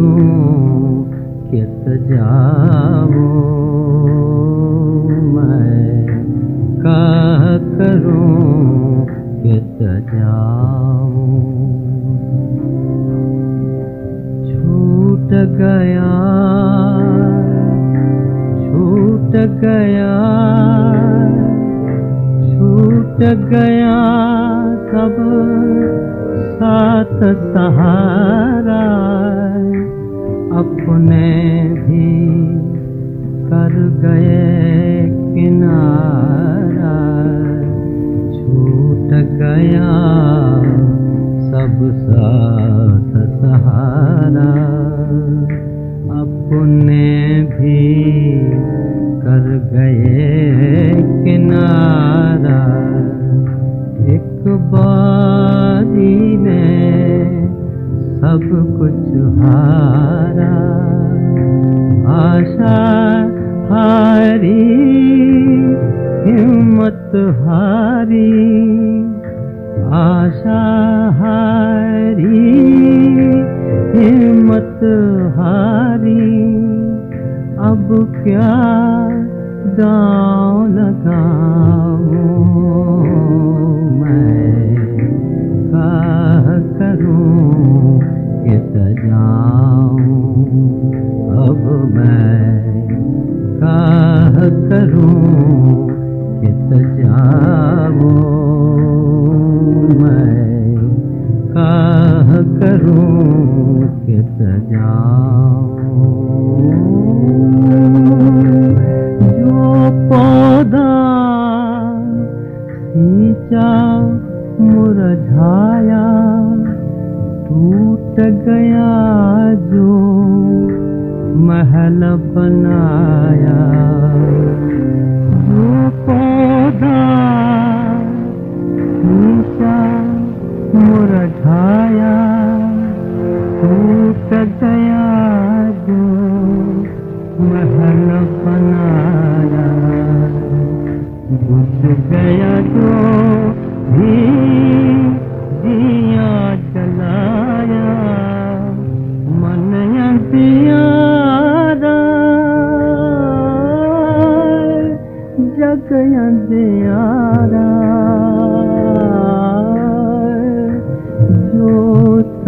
करूँ कित जाऊँ मैं? काह करूँ कित जाऊँ? छूट गया छूट गया छूट गया, सब साथ सहारा। अपने भी कर गए किनारा, छूट गया सब साथ सहारा। अपने भी कर गए किनारा, एक बारी सब कुछ हारा, आशा हारी, हिम्मत हारी, आशा हारी, हिम्मत हारी। अब क्या दाव लगाऊँ मैं? करूँ कित जाऊँ मैं। काह करूँ कित जाऊँ जो पौधा सींचा, मुरझाया, टूट गया जो महल बनाया। सींचा मुरझाया। टूट गया जो महल बनाया। बुझ गया जो भी दिया जलाया मन अंधियारा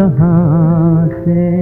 तहाँ से